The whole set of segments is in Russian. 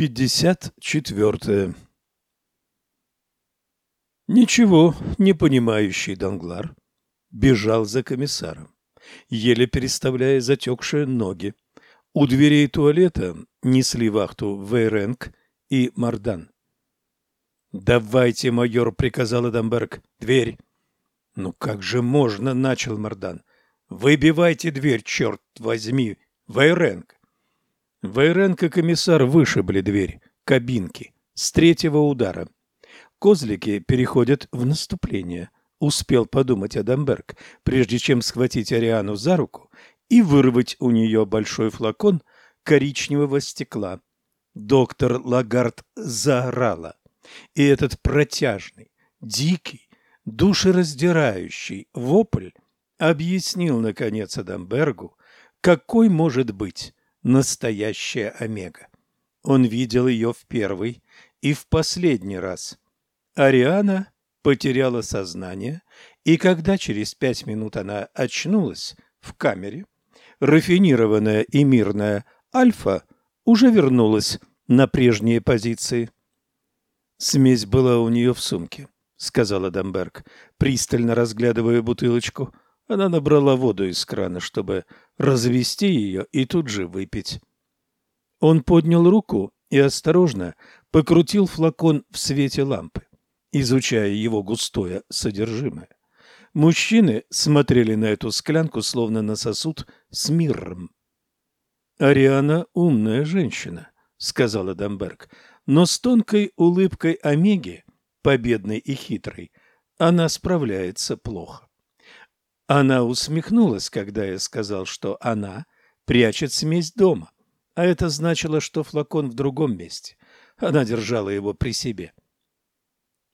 Пятьдесят четвертое. Ничего не понимающий Данглар бежал за комиссаром, еле переставляя затекшие ноги. У дверей туалета несли вахту Вейренг и Мардан. «Давайте, майор», — приказал Эдамберг, — «дверь». «Ну как же можно?» — начал Мардан. «Выбивайте дверь, черт возьми, Вейренг». Вейренг и комиссар вышибли дверь кабинки с третьего удара. Козлики переходят в наступление. Успел подумать Адамберг, прежде чем схватить Ариану за руку и вырвать у нее большой флакон коричневого стекла. Доктор Лагард заорала, и этот протяжный, дикий, душераздирающий вопль объяснил, наконец, Адамбергу, какой может быть настоящая Омега. Он видел ее в первый и в последний раз. Ариана потеряла сознание, и когда через пять минут она очнулась в камере, рафинированная и мирная Альфа уже вернулась на прежние позиции. «Смесь была у нее в сумке», — сказала Дамберг, пристально разглядывая бутылочку. Она набрала воду из крана, чтобы развести ее и тут же выпить. Он поднял руку и осторожно покрутил флакон в свете лампы, изучая его густое содержимое. Мужчины смотрели на эту склянку, словно на сосуд с миром. «Ариана умная женщина», — сказала Дамберг, «но с тонкой улыбкой Омеги, победной и хитрой, она справляется плохо». Она усмехнулась, когда я сказал, что она прячет смесь дома, а это значило, что флакон в другом месте. Она держала его при себе.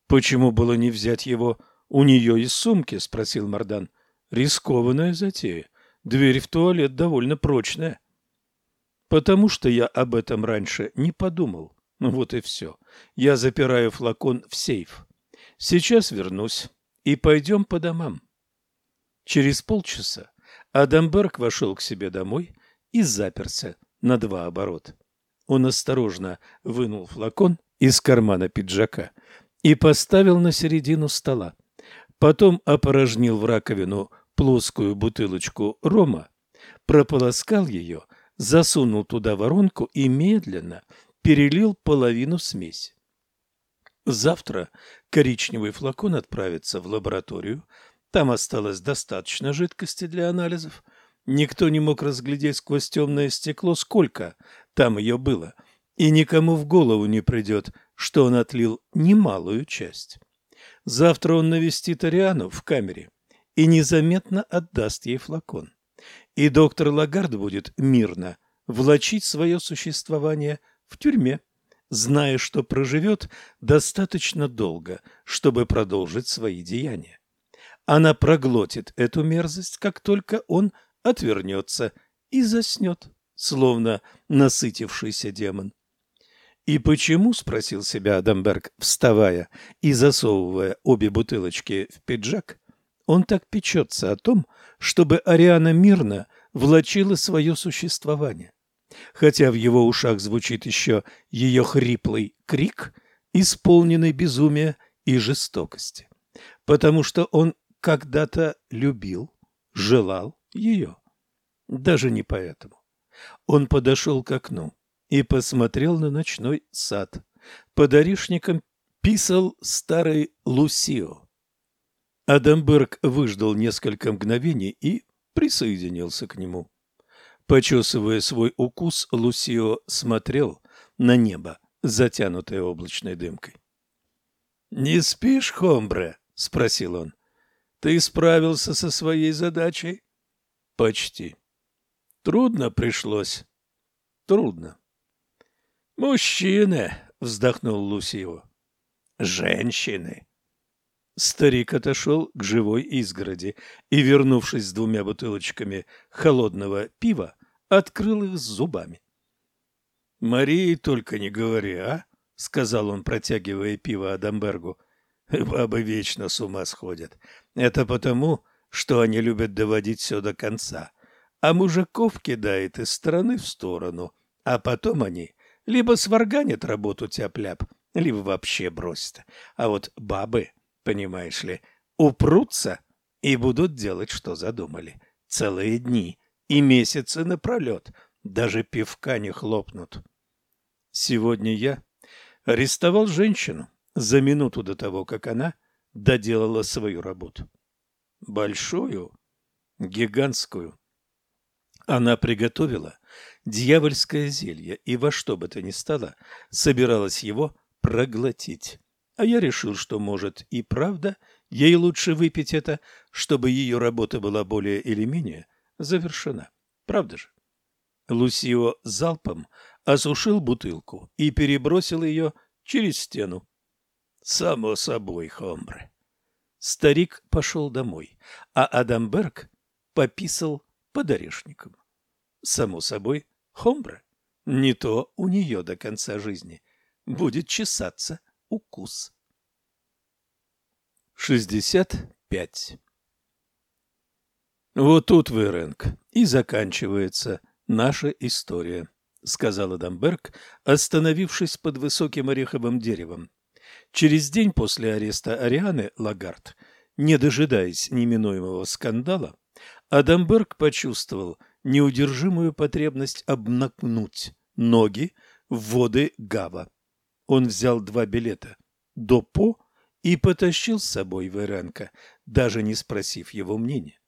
«Почему было не взять его у нее из сумки?» — спросил Мардан. «Рискованная затея. Дверь в туалет довольно прочная». «Потому что я об этом раньше не подумал. Ну вот и все. Я запираю флакон в сейф. Сейчас вернусь и пойдем по домам». Через полчаса Адамберг вошел к себе домой и заперся на два оборота. Он осторожно вынул флакон из кармана пиджака и поставил на середину стола. Потом опорожнил в раковину плоскую бутылочку рома, прополоскал ее, засунул туда воронку и медленно перелил половину смеси. Завтра коричневый флакон отправится в лабораторию, там осталось достаточно жидкости для анализов. Никто не мог разглядеть сквозь темное стекло, сколько там ее было, и никому в голову не придет, что он отлил немалую часть. Завтра он навестит Ариану в камере и незаметно отдаст ей флакон. И доктор Лагард будет мирно влачить свое существование в тюрьме, зная, что проживет достаточно долго, чтобы продолжить свои деяния. Она проглотит эту мерзость, как только он отвернется и заснет, словно насытившийся демон. «И почему?» — спросил себя Адамберг, вставая и засовывая обе бутылочки в пиджак. «Он так печется о том, чтобы Ариана мирно влачила свое существование. Хотя в его ушах звучит еще ее хриплый крик, исполненный безумия и жестокости. Потому что он когда-то любил, желал ее. Даже не поэтому. Он подошел к окну и посмотрел на ночной сад. Под орешником писал старый Лусио. Адамберг выждал несколько мгновений и присоединился к нему. Почесывая свой укус, Лусио смотрел на небо, затянутое облачной дымкой. — Не спишь, Хомбре? — спросил он. Ты справился со своей задачей? Почти. Трудно пришлось. Трудно. Мужчины, вздохнул Лусио. Женщины. Старик отошел к живой изгороди и, вернувшись с двумя бутылочками холодного пива, открыл их зубами. — Марии только не говори, а? — сказал он, протягивая пиво Адамбергу. Бабы вечно с ума сходят. Это потому, что они любят доводить все до конца. А мужиков кидает из стороны в сторону, а потом они Либо сварганит работу тяп-ляп, либо вообще бросит. А вот бабы, понимаешь ли, упрутся и будут делать, что задумали. Целые дни и месяцы напролет. Даже пивка не хлопнут. Сегодня я арестовал женщину за минуту до того, как она доделала свою работу. Большую, гигантскую. Она приготовила дьявольское зелье и во что бы то ни стало собиралась его проглотить. А я решил, что, может, и правда, ей лучше выпить это, чтобы ее работа была более или менее завершена. Правда же? Лусио залпом осушил бутылку и перебросил ее через стену. Само собой, Хомбре. Старик пошел домой, а Адамберг пописал под орешником. Само собой, Хомбре. Не то у нее до конца жизни будет чесаться укус. 65. Вот тут, Веренг, и заканчивается наша история, сказал Адамберг, остановившись под высоким ореховым деревом. Через день после ареста Арианы Лагард, не дожидаясь неминуемого скандала, Адамберг почувствовал неудержимую потребность обнакнуть ноги в воды Гава. Он взял два билета до По и потащил с собой Веренка, даже не спросив его мнения.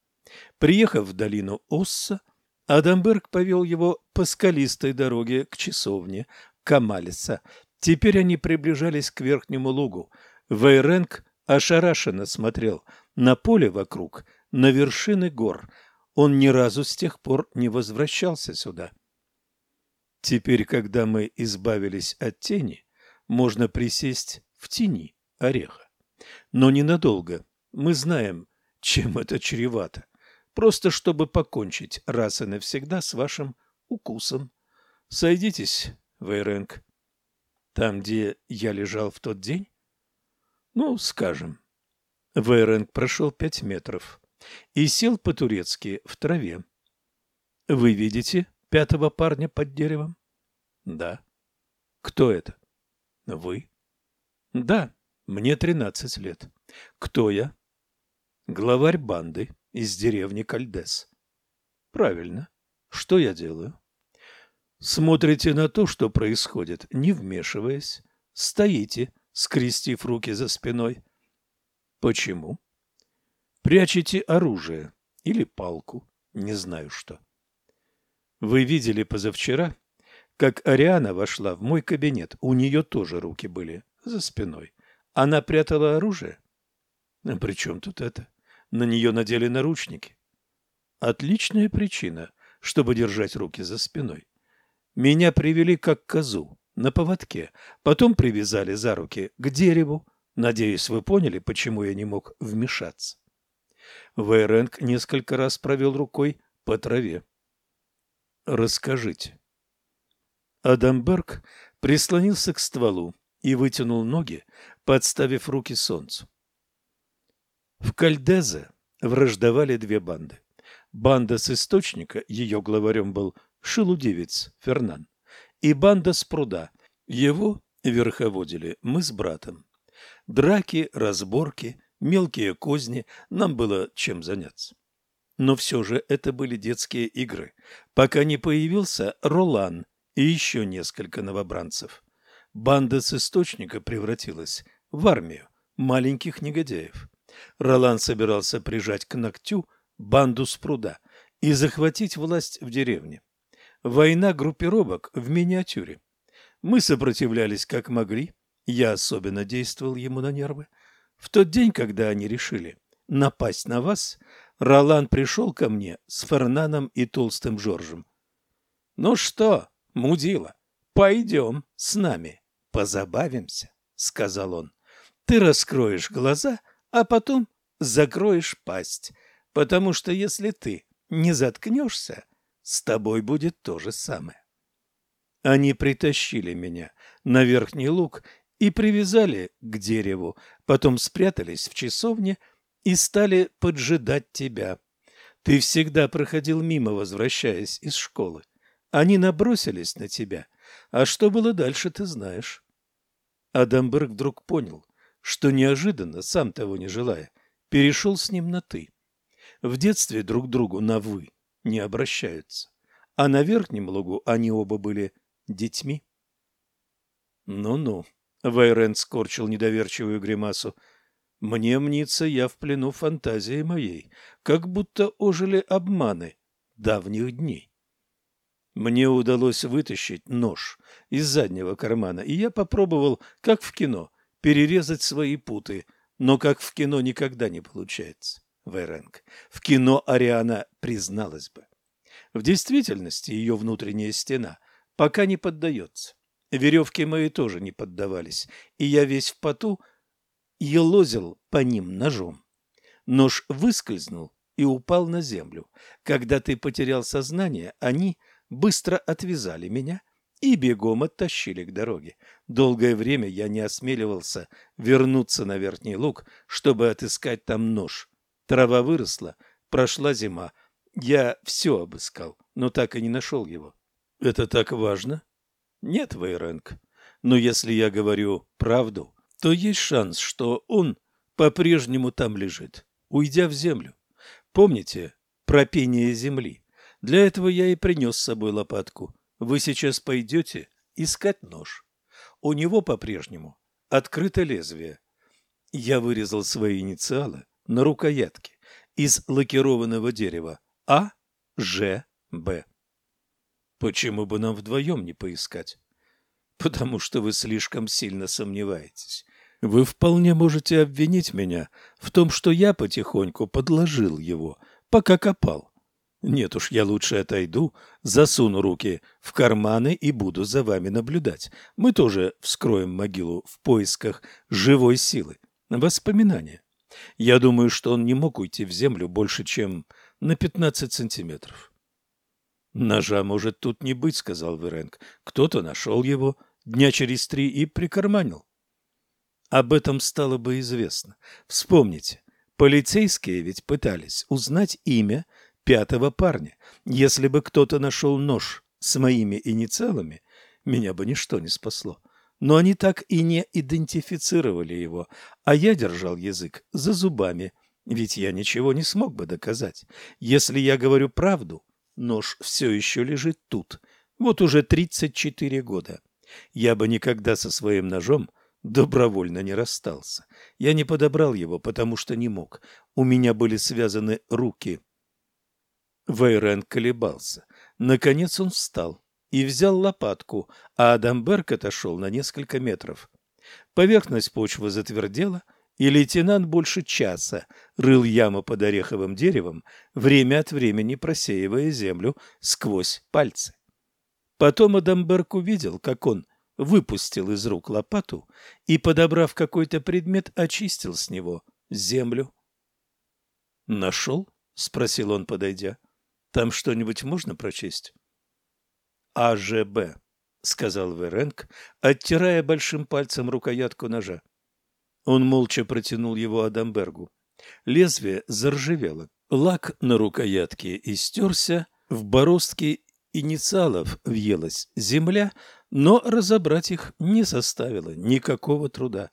Приехав в долину Осса, Адамберг повел его по скалистой дороге к часовне Камалиса. Теперь они приближались к верхнему лугу. Вейренг ошарашенно смотрел на поле вокруг, на вершины гор. Он ни разу с тех пор не возвращался сюда. Теперь, когда мы избавились от тени, можно присесть в тени ореха. Но ненадолго. Мы знаем, чем это чревато. Просто чтобы покончить раз и навсегда с вашим укусом. Сойдитесь, Вейренг. Там, где я лежал в тот день? Ну, скажем. Вейренг прошел пять метров и сел по-турецки в траве. Вы видите пятого парня под деревом? Да. Кто это? Вы? Да, мне тринадцать лет. Кто я? Главарь банды из деревни Кальдес. Правильно. Что я делаю? Смотрите на то, что происходит, не вмешиваясь. Стоите, скрестив руки за спиной. Почему? Прячете оружие или палку, не знаю что. Вы видели позавчера, как Ариана вошла в мой кабинет, у нее тоже руки были за спиной. Она прятала оружие? А при чем тут это? На нее надели наручники. Отличная причина, чтобы держать руки за спиной. Меня привели как козу на поводке, потом привязали за руки к дереву. Надеюсь, вы поняли, почему я не мог вмешаться. Вейренг несколько раз провел рукой по траве. Расскажите. Адамберг прислонился к стволу и вытянул ноги, подставив руки солнцу. В Кальдезе враждовали две банды. Банда с источника, ее главарем был шелудивец Фернан, и банда с пруда, его верховодили мы с братом. Драки, разборки, мелкие козни, нам было чем заняться. Но все же это были детские игры, пока не появился Ролан и еще несколько новобранцев. Банда с источника превратилась в армию маленьких негодяев. Ролан собирался прижать к ногтю банду с пруда и захватить власть в деревне. Война группировок в миниатюре. Мы сопротивлялись как могли, я особенно действовал ему на нервы. В тот день, когда они решили напасть на вас, Ролан пришел ко мне с Фернаном и Толстым Жоржем. «Ну что, мудила, пойдем с нами, позабавимся», — сказал он. «Ты раскроешь глаза, а потом закроешь пасть, потому что если ты не заткнешься, с тобой будет то же самое». Они притащили меня на верхний луг и привязали к дереву, потом спрятались в часовне и стали поджидать тебя. Ты всегда проходил мимо, возвращаясь из школы. Они набросились на тебя, А что было дальше, ты знаешь. Адамберг вдруг понял, что неожиданно, сам того не желая, перешел с ним на «ты». В детстве друг другу на «вы» не обращаются, а на верхнем лугу они оба были детьми. «Ну-ну», — Вайрен скорчил недоверчивую гримасу, — «мне мнится, я в плену фантазии моей, как будто ожили обманы давних дней». Мне удалось вытащить нож из заднего кармана, и я попробовал, как в кино, перерезать свои путы, но как в кино никогда не получается. Вейренг. В кино Ариана призналась бы. В действительности ее внутренняя стена пока не поддается. Веревки мои тоже не поддавались, и я весь в поту елозил по ним ножом. Нож выскользнул и упал на землю. Когда ты потерял сознание, они быстро отвязали меня и бегом оттащили к дороге. Долгое время я не осмеливался вернуться на верхний луг, чтобы отыскать там нож. Трава выросла, прошла зима. Я все обыскал, но так и не нашел его. Это так важно? Нет, Вейренг. Но если я говорю правду, то есть шанс, что он по-прежнему там лежит, уйдя в землю. Помните про пение земли? Для этого я и принес с собой лопатку. Вы сейчас пойдете искать нож. У него по-прежнему открыто лезвие. Я вырезал свои инициалы на рукоятке из лакированного дерева А, Ж, Б. Почему бы нам вдвоем не поискать? Потому что вы слишком сильно сомневаетесь. Вы вполне можете обвинить меня в том, что я потихоньку подложил его, пока копал. Нет уж, я лучше отойду, засуну руки в карманы и буду за вами наблюдать. Мы тоже вскроем могилу в поисках живой силы. Воспоминания. Я думаю, что он не мог уйти в землю больше, чем на 15 сантиметров. «Ножа может тут не быть», — сказал Веренг. «Кто-то нашел его дня через три и прикарманил». Об этом стало бы известно. Вспомните, полицейские ведь пытались узнать имя пятого парня. Если бы кто-то нашел нож с моими инициалами, меня бы ничто не спасло. Но они так и не идентифицировали его, а я держал язык за зубами, ведь я ничего не смог бы доказать. Если я говорю правду, нож все еще лежит тут, вот уже 34 года. Я бы никогда со своим ножом добровольно не расстался. Я не подобрал его, потому что не мог. У меня были связаны руки. Вейрен колебался. Наконец он встал и взял лопатку, а Адамберг отошел на несколько метров. Поверхность почвы затвердела, и лейтенант больше часа рыл яму под ореховым деревом, время от времени просеивая землю сквозь пальцы. Потом Адамберг увидел, как он выпустил из рук лопату и, подобрав какой-то предмет, очистил с него землю. «Нашел?» — спросил он, подойдя. Там что-нибудь можно прочесть? АЖБ, сказал Веренг, оттирая большим пальцем рукоятку ножа. Он молча протянул его Адамбергу. Лезвие заржавело. Лак на рукоятке истерся, в бороздке инициалов въелась земля, но разобрать их не составило никакого труда.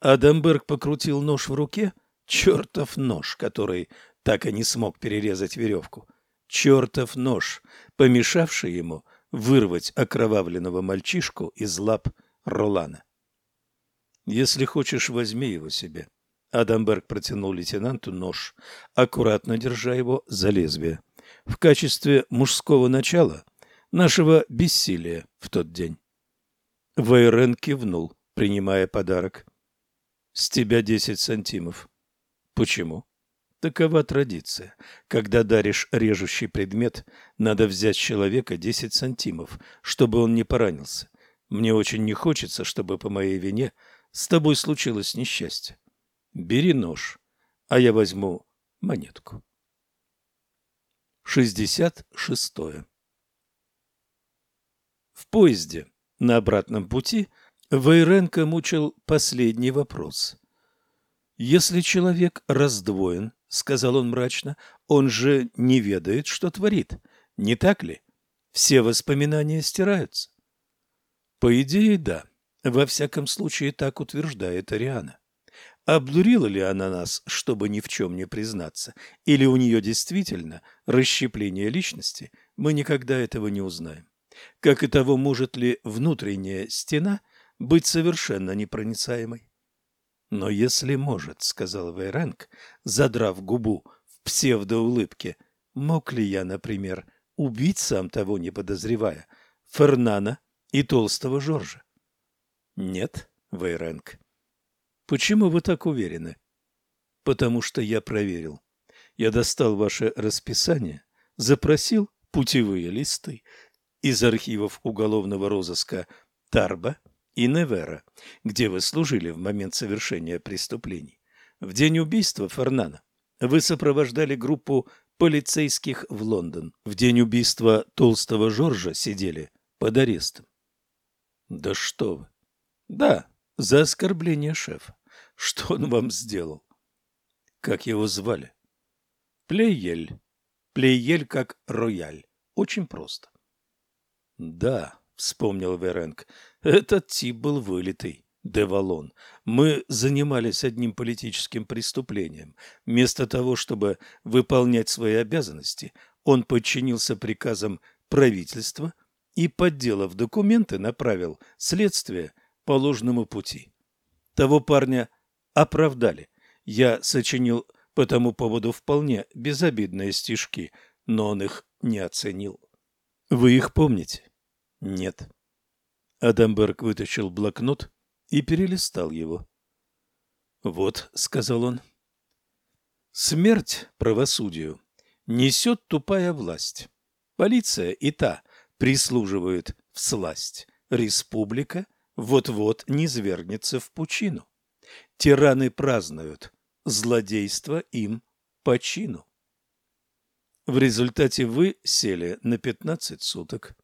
Адамберг покрутил нож в руке, чертов нож, который так и не смог перерезать веревку чертов нож, помешавший ему вырвать окровавленного мальчишку из лап Ролана. «Если хочешь, возьми его себе». Адамберг протянул лейтенанту нож, аккуратно держа его за лезвие. В качестве мужского начала нашего бессилия в тот день. Вейрен кивнул, принимая подарок. «С тебя десять сантимов». «Почему?» Такова традиция. Когда даришь режущий предмет, надо взять человека 10 сантимов, чтобы он не поранился. Мне очень не хочется, чтобы по моей вине с тобой случилось несчастье. Бери нож, а я возьму монетку. 66. В поезде на обратном пути Вейренко мучил последний вопрос. Если человек раздвоен, — сказал он мрачно, — он же не ведает, что творит. Не так ли? Все воспоминания стираются. По идее, да. Во всяком случае, так утверждает Ариана. Обдурила ли она нас, чтобы ни в чем не признаться, или у нее действительно расщепление личности, мы никогда этого не узнаем. Как и того, может ли внутренняя стена быть совершенно непроницаемой. Но если может, сказал Вейранг, задрав губу в псевдоулыбке, мог ли я, например, убить сам того не подозревая, Фернана и толстого Жоржа? Нет, Вейранг. Почему вы так уверены? Потому что я проверил. Я достал ваше расписание, запросил путевые листы из архивов уголовного розыска Тарба и Невера, где вы служили в момент совершения преступлений. В день убийства Фернана вы сопровождали группу полицейских в Лондон. В день убийства толстого Жоржа сидели под арестом. Да что вы! Да, за оскорбление шефа. Что он вам сделал? Как его звали? Плейель. Плейель как рояль. Очень просто. Да, вспомнил Веренг. Этот тип был вылитый. Девалон. Мы занимались одним политическим преступлением. Вместо того, чтобы выполнять свои обязанности, он подчинился приказам правительства и, подделав документы, направил следствие по ложному пути. Того парня оправдали. Я сочинил по тому поводу вполне безобидные стишки, но он их не оценил. Вы их помните? Нет. Адамберг вытащил блокнот и перелистал его. «Вот», — сказал он, — «смерть правосудию несет тупая власть. Полиция и та прислуживают в сласть. Республика вот-вот низвергнется в пучину. Тираны празднуют, злодейство им по чину. В результате вы сели на пятнадцать суток.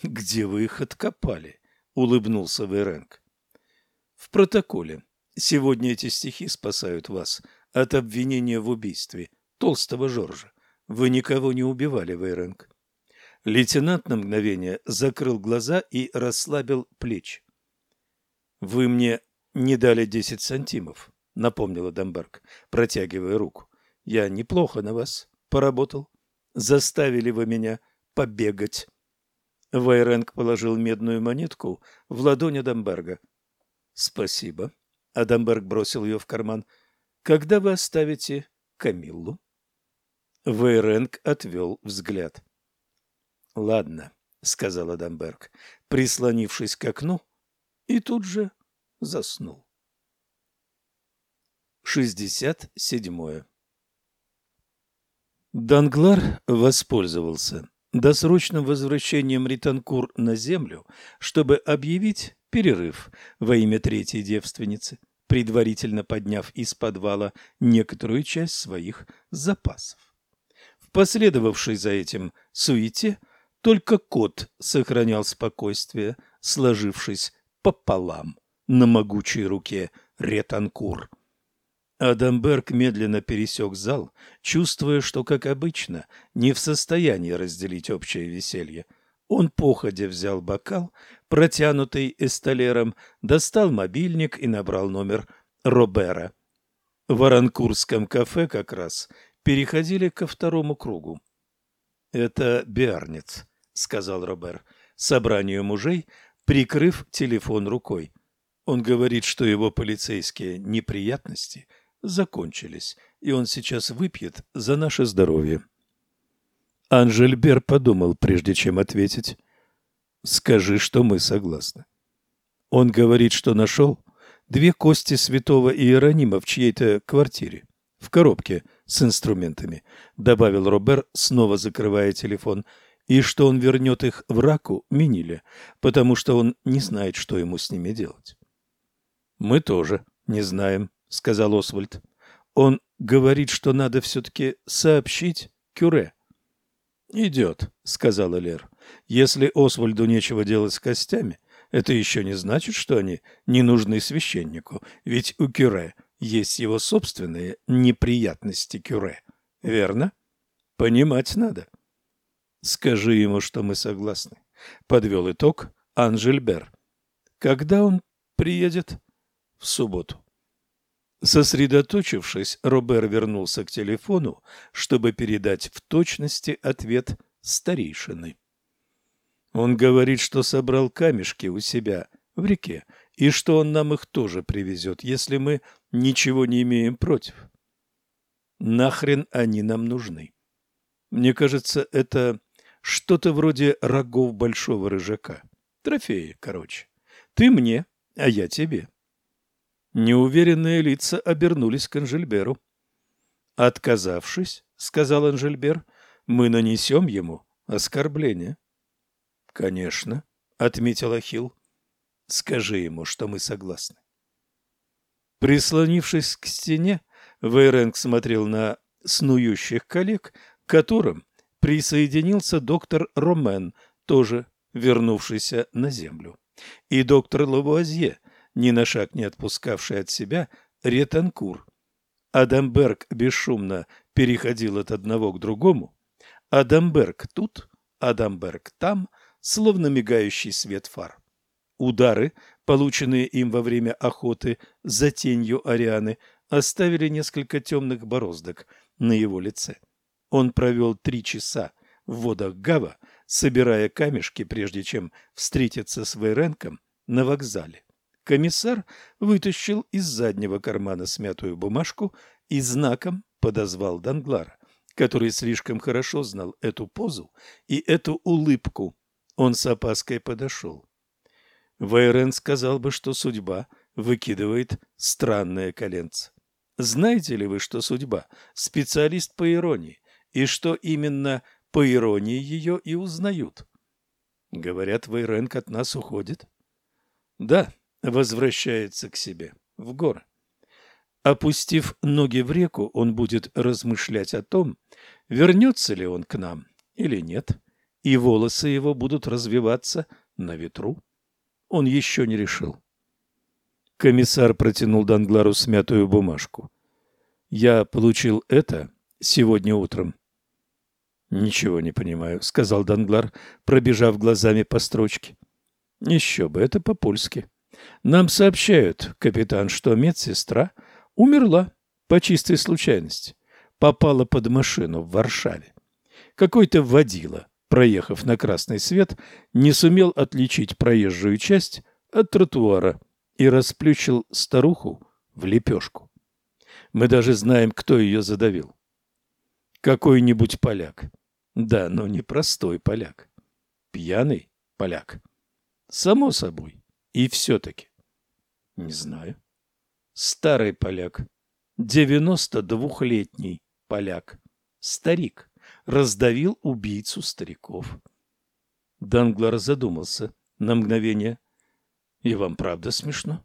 Где вы их откопали? улыбнулся Веренг. В протоколе. Сегодня эти стихи спасают вас от обвинения в убийстве толстого Жоржа. Вы никого не убивали, Вейренг. Лейтенант на мгновение закрыл глаза и расслабил плечи. Вы мне не дали десять сантимов, напомнила Дамберг, протягивая руку. Я неплохо на вас поработал. Заставили вы меня побегать. Вайренг положил медную монетку в ладонь Адамберга. Спасибо. Адамберг бросил ее в карман. Когда вы оставите Камиллу? Вейренг отвел взгляд. Ладно, сказал Адамберг, прислонившись к окну, и тут же заснул. Шестьдесят седьмое. Данглар воспользовался досрочным возвращением Ританкур на землю, чтобы объявить перерыв во имя третьей девственницы, предварительно подняв из подвала некоторую часть своих запасов. В последовавшей за этим суете только кот сохранял спокойствие, сложившись пополам на могучей руке Ретанкур. Адамберг медленно пересек зал, чувствуя, что, как обычно, не в состоянии разделить общее веселье. Он походя взял бокал, протянутый эсталером, достал мобильник и набрал номер Робера. В Аранкурском кафе как раз переходили ко второму кругу. «Это Биарниц», — сказал Робер, собранию мужей, прикрыв телефон рукой. Он говорит, что его полицейские неприятности — закончились, и он сейчас выпьет за наше здоровье. Анжельбер подумал, прежде чем ответить. «Скажи, что мы согласны». Он говорит, что нашел две кости святого Иеронима в чьей-то квартире, в коробке с инструментами, добавил Робер, снова закрывая телефон, и что он вернет их в раку Миниле, потому что он не знает, что ему с ними делать. «Мы тоже не знаем», — сказал Освальд. «Он говорит, что надо все-таки сообщить Кюре». «Идет», — сказала Лер. «Если Освальду нечего делать с костями, это еще не значит, что они не нужны священнику, ведь у Кюре есть его собственные неприятности Кюре. Верно? Понимать надо». «Скажи ему, что мы согласны», — подвел итог Анжельбер. Когда он приедет? В субботу. Сосредоточившись, Робер вернулся к телефону, чтобы передать в точности ответ старейшины. Он говорит, что собрал камешки у себя в реке, и что он нам их тоже привезет, если мы ничего не имеем против. Нахрен они нам нужны? Мне кажется, это что-то вроде рогов большого рыжака. Трофеи, короче. Ты мне, а я тебе. Неуверенные лица обернулись к Анжельберу. «Отказавшись, — сказал Анжельбер, — мы нанесем ему оскорбление». «Конечно», — отметил Ахилл. «Скажи ему, что мы согласны». Прислонившись к стене, Вейренг смотрел на снующих коллег, к которым присоединился доктор Ромен, тоже вернувшийся на землю, и доктор Лавуазье, ни на шаг не отпускавший от себя Ретанкур. Адамберг бесшумно переходил от одного к другому. Адамберг тут, Адамберг там, словно мигающий свет фар. Удары, полученные им во время охоты за тенью Арианы, оставили несколько темных бороздок на его лице. Он провел три часа в водах Гава, собирая камешки, прежде чем встретиться с Вейренком на вокзале. Комиссар вытащил из заднего кармана смятую бумажку и знаком подозвал Данглара, который слишком хорошо знал эту позу и эту улыбку. Он с опаской подошел. Вейрен сказал бы, что судьба выкидывает странное коленце. Знаете ли вы, что судьба – специалист по иронии, и что именно по иронии ее и узнают? Говорят, Вейренк от нас уходит. Да, возвращается к себе, в горы. Опустив ноги в реку, он будет размышлять о том, вернется ли он к нам или нет, и волосы его будут развиваться на ветру. Он еще не решил. Комиссар протянул Данглару смятую бумажку. «Я получил это сегодня утром». «Ничего не понимаю», — сказал Данглар, пробежав глазами по строчке. «Еще бы, это по-польски». Нам сообщают, капитан, что медсестра умерла по чистой случайности. Попала под машину в Варшаве. Какой-то водила, проехав на красный свет, не сумел отличить проезжую часть от тротуара и расплющил старуху в лепешку. Мы даже знаем, кто ее задавил. Какой-нибудь поляк. Да, но не простой поляк. Пьяный поляк. Само собой. И все-таки. Не знаю. Старый поляк. Девяносто двухлетний поляк. Старик. Раздавил убийцу стариков. Данглар задумался на мгновение. И вам правда смешно?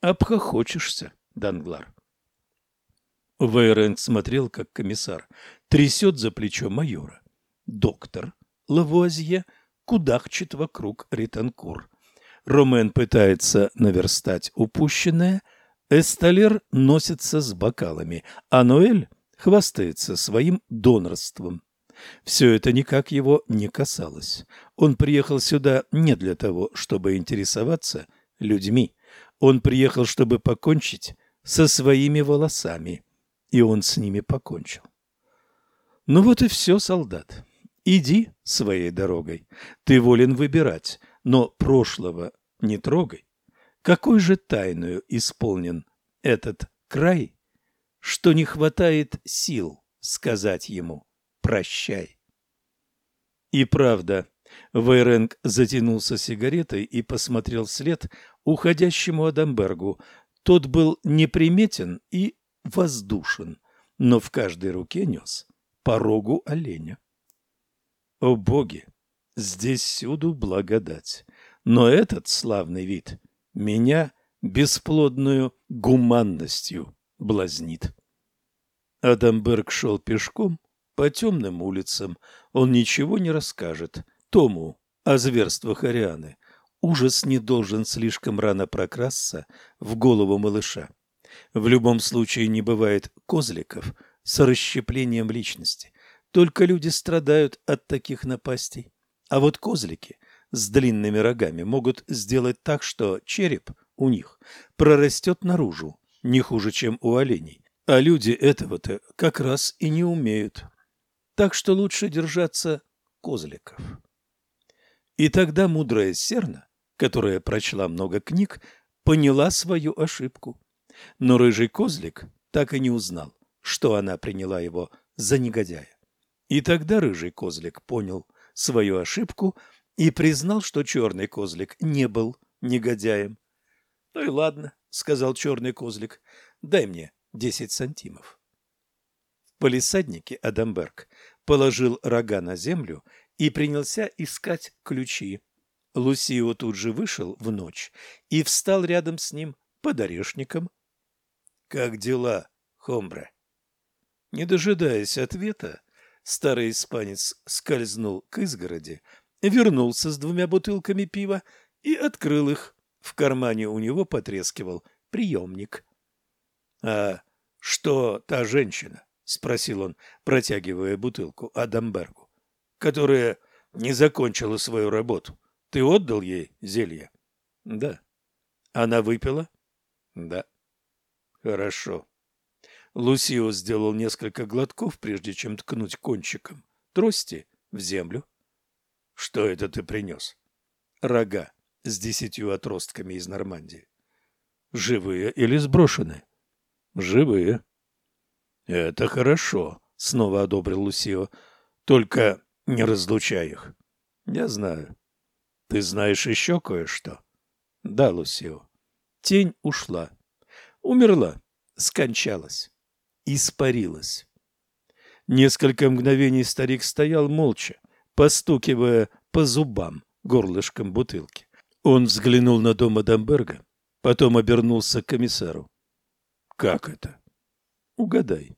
Обхохочешься, Данглар. Вейренг смотрел, как комиссар трясет за плечо майора. Доктор Лавуазье кудахчет вокруг Ританкур. Ромен пытается наверстать упущенное, Эсталер носится с бокалами, а Ноэль хвастается своим донорством. Все это никак его не касалось. Он приехал сюда не для того, чтобы интересоваться людьми. Он приехал, чтобы покончить со своими волосами. И он с ними покончил. Ну вот и все, солдат. Иди своей дорогой. Ты волен выбирать, но прошлого не трогай. Какой же тайною исполнен этот край, что не хватает сил сказать ему «прощай». И правда, Вейренг затянулся сигаретой и посмотрел вслед уходящему Адамбергу. Тот был неприметен и воздушен, но в каждой руке нес по рогу оленя. О боги! Здесь всюду благодать но этот славный вид меня бесплодную гуманностью блазнит. Адамберг шел пешком по темным улицам. Он ничего не расскажет Тому о зверствах Арианы. Ужас не должен слишком рано прокрасться в голову малыша. В любом случае не бывает козликов с расщеплением личности. Только люди страдают от таких напастей. А вот козлики с длинными рогами могут сделать так, что череп у них прорастет наружу, не хуже, чем у оленей. А люди этого-то как раз и не умеют. Так что лучше держаться козликов. И тогда мудрая Серна, которая прочла много книг, поняла свою ошибку. Но рыжий козлик так и не узнал, что она приняла его за негодяя. И тогда рыжий козлик понял свою ошибку и признал, что черный козлик не был негодяем. — Ну и ладно, — сказал черный козлик, — дай мне десять сантимов. В полисаднике Адамберг положил рога на землю и принялся искать ключи. Лусио тут же вышел в ночь и встал рядом с ним под орешником. — Как дела, Хомбре? Не дожидаясь ответа, старый испанец скользнул к изгороди, вернулся с двумя бутылками пива и открыл их. В кармане у него потрескивал приемник. — А что та женщина? — спросил он, протягивая бутылку Адамбергу, — которая не закончила свою работу. Ты отдал ей зелье? — Да. — Она выпила? — Да. — Хорошо. Лусио сделал несколько глотков, прежде чем ткнуть кончиком трости в землю. — Что это ты принес? — Рога с десятью отростками из Нормандии. — Живые или сброшенные? — Живые. — Это хорошо, — снова одобрил Лусио. — Только не разлучай их. — Я знаю. — Ты знаешь еще кое-что? — Да, Лусио. Тень ушла. Умерла, скончалась испарилась. Несколько мгновений старик стоял молча, постукивая по зубам горлышком бутылки. Он взглянул на дом Адамберга, потом обернулся к комиссару. «Как это?» «Угадай».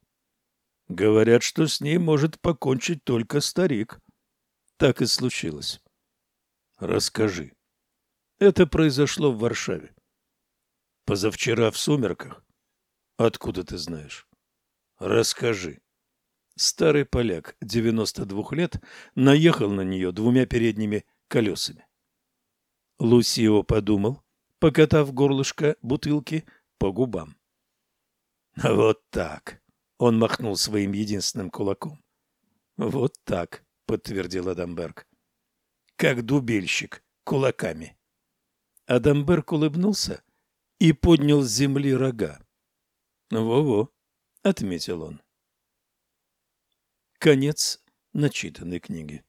«Говорят, что с ней может покончить только старик». Так и случилось. «Расскажи». Это произошло в Варшаве. «Позавчера в сумерках?» «Откуда ты знаешь?» Расскажи. Старый поляк, 92 лет, наехал на нее двумя передними колесами. Лусио подумал, покатав горлышко бутылки по губам. «Вот так!» — он махнул своим единственным кулаком. «Вот так!» — подтвердил Адамберг. «Как дубельщик, кулаками!» Адамберг улыбнулся и поднял с земли рога. «Во-во!» — отметил он. Конец начитанной книги.